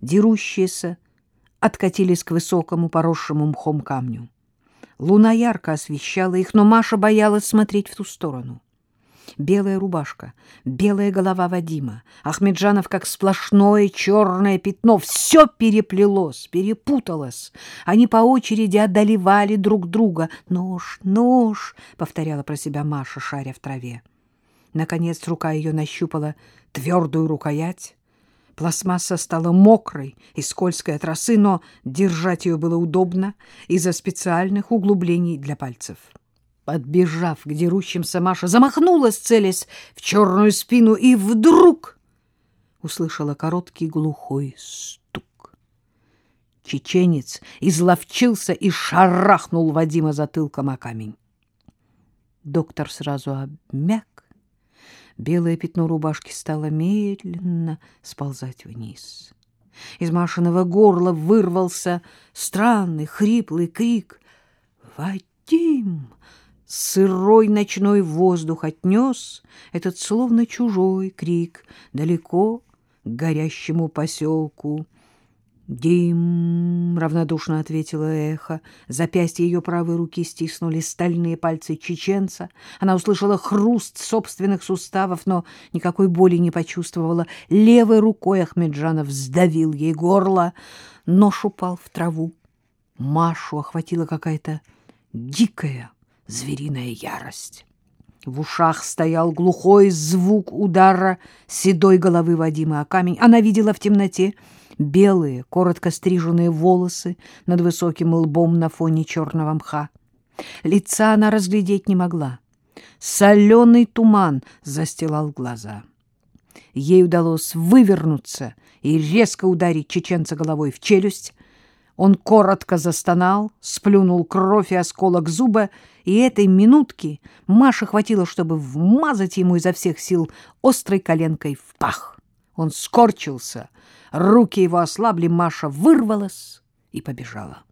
дерущиеся, откатились к высокому поросшему мхом камню. Луна ярко освещала их, но Маша боялась смотреть в ту сторону. Белая рубашка, белая голова Вадима, Ахмеджанов как сплошное черное пятно. Все переплелось, перепуталось. Они по очереди одолевали друг друга. «Нож, нож!» — повторяла про себя Маша, шаря в траве. Наконец рука ее нащупала твердую рукоять. Пластмасса стала мокрой и скользкой от росы, но держать ее было удобно из-за специальных углублений для пальцев. Подбежав к дерущимся, Маша замахнулась, целясь в черную спину, и вдруг услышала короткий глухой стук. Чеченец изловчился и шарахнул Вадима затылком о камень. Доктор сразу обмяк. Белое пятно рубашки стало медленно сползать вниз. Из Машиного горла вырвался странный хриплый крик «Вадим!» Сырой ночной воздух отнес этот словно чужой крик далеко к горящему поселку. «Дим!» — равнодушно ответила эхо. Запястье ее правой руки стиснули стальные пальцы чеченца. Она услышала хруст собственных суставов, но никакой боли не почувствовала. Левой рукой Ахмеджанов сдавил ей горло. Нож упал в траву. Машу охватила какая-то дикая, звериная ярость. В ушах стоял глухой звук удара седой головы Вадима о камень. Она видела в темноте белые, коротко стриженные волосы над высоким лбом на фоне черного мха. Лица она разглядеть не могла. Соленый туман застилал глаза. Ей удалось вывернуться и резко ударить чеченца головой в челюсть. Он коротко застонал, сплюнул кровь и осколок зуба, и этой минутки Маше хватило, чтобы вмазать ему изо всех сил острой коленкой в пах. Он скорчился, руки его ослабли, Маша вырвалась и побежала.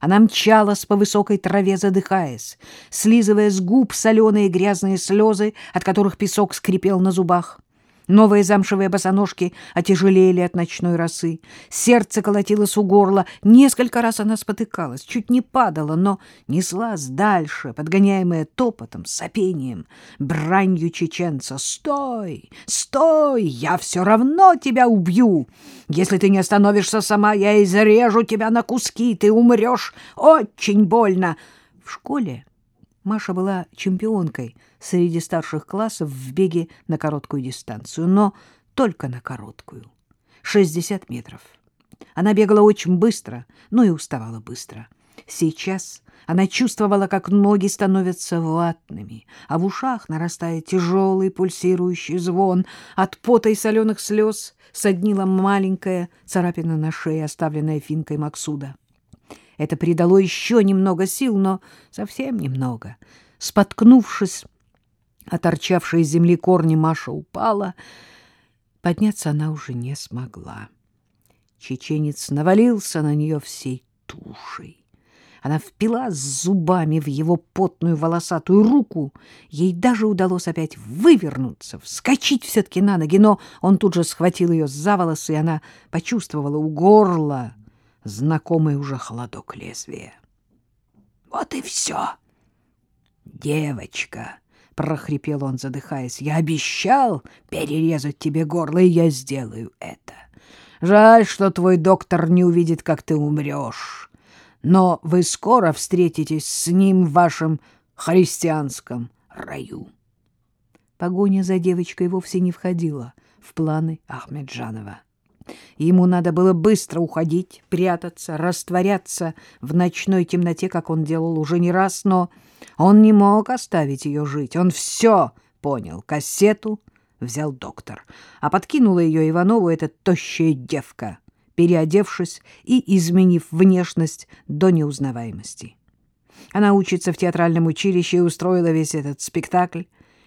Она мчалась по высокой траве, задыхаясь, слизывая с губ соленые грязные слезы, от которых песок скрипел на зубах. Новые замшевые босоножки отяжелели от ночной росы. Сердце колотилось у горла. Несколько раз она спотыкалась, чуть не падала, но неслась дальше, подгоняемая топотом, сопением, бранью чеченца. «Стой! Стой! Я все равно тебя убью! Если ты не остановишься сама, я изрежу тебя на куски, ты умрешь очень больно!» В школе Маша была чемпионкой среди старших классов в беге на короткую дистанцию, но только на короткую — 60 метров. Она бегала очень быстро, но и уставала быстро. Сейчас она чувствовала, как ноги становятся ватными, а в ушах нарастает тяжелый пульсирующий звон. От пота и соленых слез соднила маленькая царапина на шее, оставленная финкой Максуда. Это придало еще немного сил, но совсем немного. Споткнувшись, оторчавшая из земли корни, Маша упала. Подняться она уже не смогла. Чеченец навалился на нее всей тушей. Она впила зубами в его потную волосатую руку. Ей даже удалось опять вывернуться, вскочить все-таки на ноги, но он тут же схватил ее за волосы, и она почувствовала у горла знакомый уже холодок лезвия. — Вот и все. — Девочка, — прохрипел он, задыхаясь, — я обещал перерезать тебе горло, и я сделаю это. Жаль, что твой доктор не увидит, как ты умрешь. Но вы скоро встретитесь с ним в вашем христианском раю. Погоня за девочкой вовсе не входила в планы Ахмеджанова. Ему надо было быстро уходить, прятаться, растворяться в ночной темноте, как он делал уже не раз, но он не мог оставить ее жить. Он все понял. Кассету взял доктор, а подкинула ее Иванову эта тощая девка, переодевшись и изменив внешность до неузнаваемости. Она учится в театральном училище и устроила весь этот спектакль.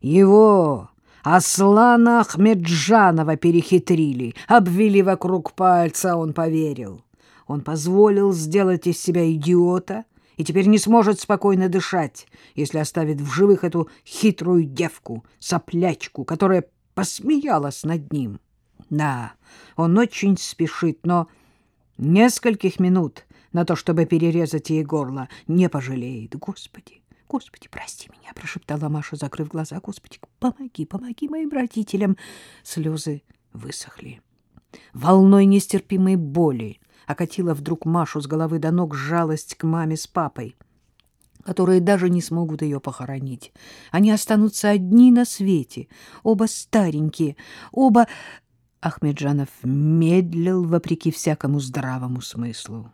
Его Аслана Ахмеджанова перехитрили, обвели вокруг пальца, он поверил. Он позволил сделать из себя идиота и теперь не сможет спокойно дышать, если оставит в живых эту хитрую девку, соплячку, которая посмеялась над ним. Да, он очень спешит, но нескольких минут на то, чтобы перерезать ей горло, не пожалеет. Господи, Господи, прости меня, прошептала Маша, закрыв глаза. Господи, помоги, помоги моим родителям. Слезы высохли. Волной нестерпимой боли окатила вдруг Машу с головы до ног жалость к маме с папой, которые даже не смогут ее похоронить. Они останутся одни на свете, оба старенькие, оба... Ахмеджанов медлил вопреки всякому здравому смыслу.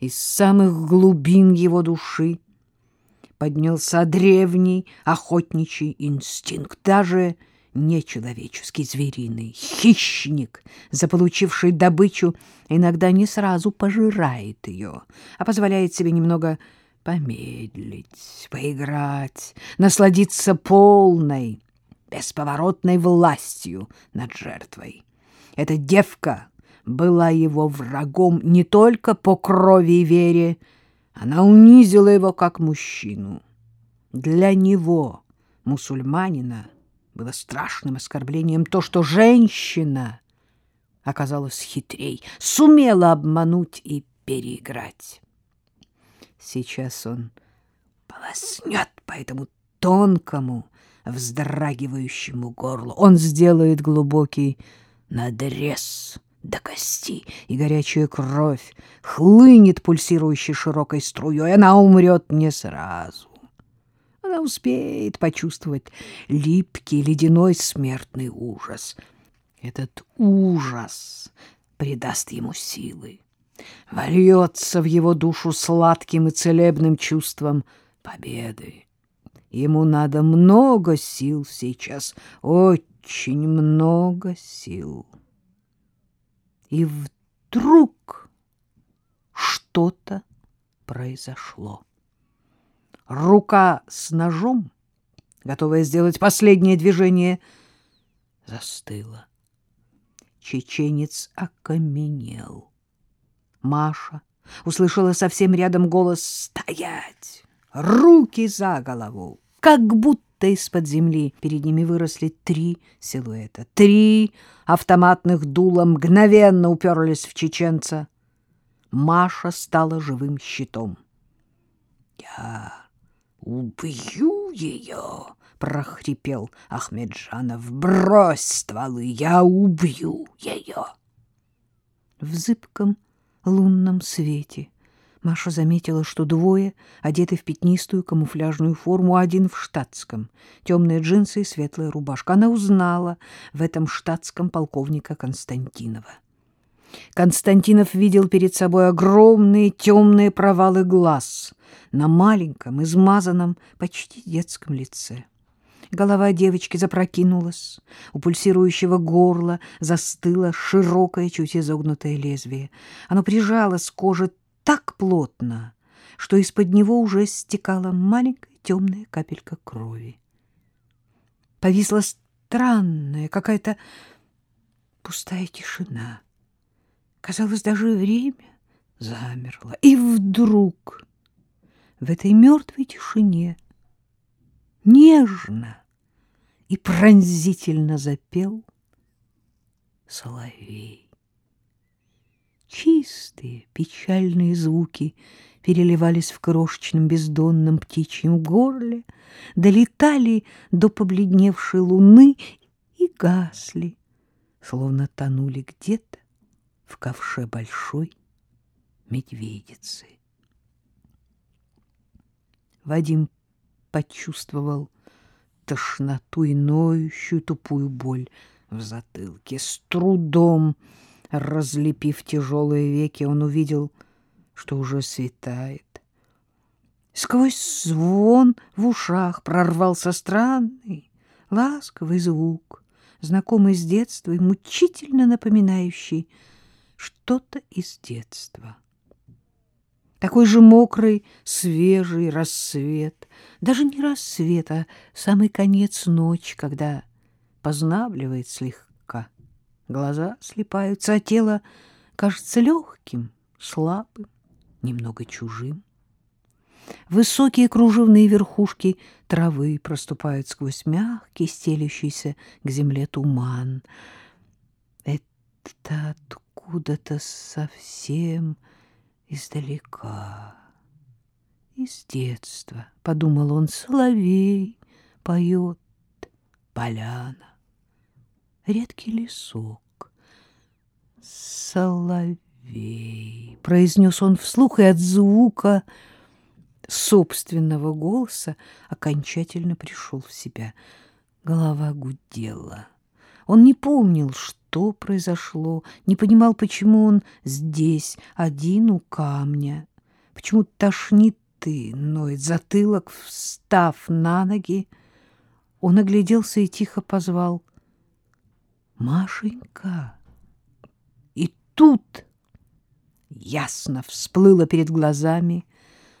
Из самых глубин его души поднялся древний охотничий инстинкт, даже нечеловеческий, звериный. Хищник, заполучивший добычу, иногда не сразу пожирает ее, а позволяет себе немного помедлить, поиграть, насладиться полной, бесповоротной властью над жертвой. Эта девка была его врагом не только по крови и вере, она унизила его как мужчину. Для него, мусульманина, было страшным оскорблением то, что женщина оказалась хитрей, сумела обмануть и переиграть. Сейчас он полоснет по этому тонкому, вздрагивающему горлу. Он сделает глубокий надрез до кости, и горячая кровь хлынет пульсирующей широкой струей. Она умрет не сразу. Она успеет почувствовать липкий ледяной смертный ужас. Этот ужас придаст ему силы, вольется в его душу сладким и целебным чувством победы. Ему надо много сил сейчас, очень много сил. И вдруг что-то произошло. Рука с ножом, готовая сделать последнее движение, застыла. Чеченец окаменел. Маша услышала совсем рядом голос «Стоять! Руки за голову!» Как будто из-под земли перед ними выросли три силуэта. Три автоматных дула мгновенно уперлись в чеченца. Маша стала живым щитом. «Я убью ее!» — прохрипел Ахмеджанов. «Брось стволы, я убью ее!» В зыбком лунном свете Маша заметила, что двое одеты в пятнистую камуфляжную форму, один в штатском, темные джинсы и светлая рубашка. Она узнала в этом штатском полковника Константинова. Константинов видел перед собой огромные темные провалы глаз на маленьком, измазанном, почти детском лице. Голова девочки запрокинулась, у пульсирующего горла застыло широкое, чуть изогнутое лезвие. Оно прижалось к коже так плотно, что из-под него уже стекала маленькая темная капелька крови. Повисла странная какая-то пустая тишина. Казалось, даже время замерло. И вдруг в этой мертвой тишине нежно и пронзительно запел соловей. Чистые, печальные звуки переливались в крошечном бездонном птичьем горле, долетали до побледневшей луны и гасли, словно тонули где-то в ковше большой медведицы. Вадим почувствовал тошноту и ноющую тупую боль в затылке. С трудом Разлепив тяжелые веки, он увидел, что уже светает. Сквозь звон в ушах прорвался странный, ласковый звук, знакомый с детства и мучительно напоминающий что-то из детства. Такой же мокрый, свежий рассвет, даже не рассвет, а самый конец ночи, когда познавливает слегка Глаза слепаются, а тело кажется легким, слабым, немного чужим. Высокие кружевные верхушки травы проступают сквозь мягкий, стелющийся к земле туман. Это откуда-то совсем издалека, из детства, — подумал он, — соловей поет, поляна, редкий лесок, соловей, — произнес он вслух, и от звука собственного голоса окончательно пришел в себя. Голова гудела. Он не помнил, что произошло, не понимал, почему он здесь, один у камня, почему тошнит и ноет затылок, встав на ноги. Он огляделся и тихо позвал. «Машенька!» И тут ясно всплыло перед глазами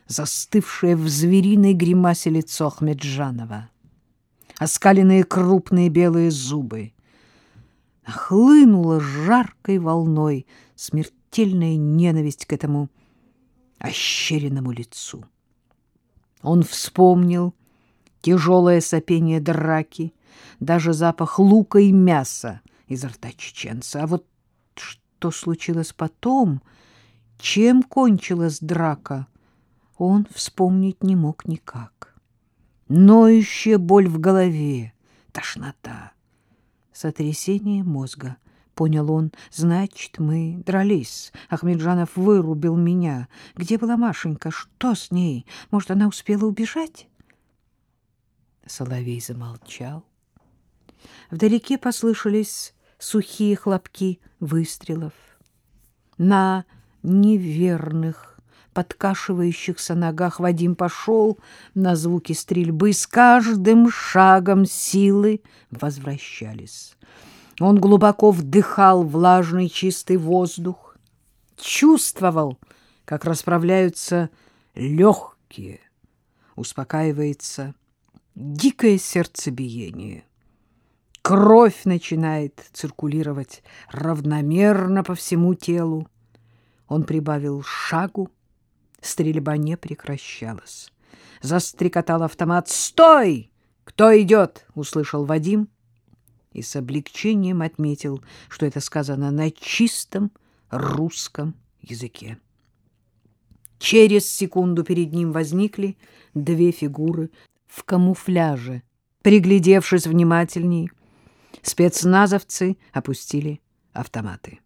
застывшее в звериной гримасе лицо Ахмеджанова, оскаленные крупные белые зубы. Хлынула жаркой волной смертельная ненависть к этому ощеренному лицу. Он вспомнил тяжелое сопение драки, даже запах лука и мяса изо рта чеченца. А вот что случилось потом, чем кончилась драка, он вспомнить не мог никак. Ноющая боль в голове, тошнота, сотрясение мозга — понял он. Значит, мы дрались. Ахмеджанов вырубил меня. Где была Машенька? Что с ней? Может, она успела убежать? Соловей замолчал. Вдалеке послышались сухие хлопки выстрелов. На неверных, подкашивающихся ногах Вадим пошел на звуки стрельбы. С каждым шагом силы возвращались. Он глубоко вдыхал влажный чистый воздух, чувствовал, как расправляются легкие, успокаивается дикое сердцебиение. Кровь начинает циркулировать равномерно по всему телу. Он прибавил шагу, стрельба не прекращалась. Застрекотал автомат. «Стой! Кто идет?» — услышал Вадим и с облегчением отметил, что это сказано на чистом русском языке. Через секунду перед ним возникли две фигуры в камуфляже. Приглядевшись внимательней, спецназовцы опустили автоматы.